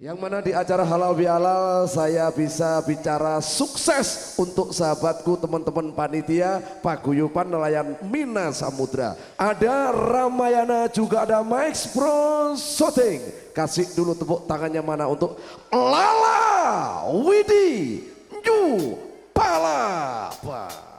Yang mana di acara halal bihalal saya bisa bicara sukses untuk sahabatku teman-teman panitia paguyupan nelayan Mina Samudra. Ada Ramayana juga ada Mike Pro Shooting. Kasih dulu tepuk tangannya mana untuk Lala Widi New Palapa.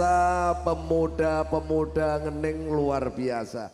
Biasa, pemuda-pemuda ngening luar biasa.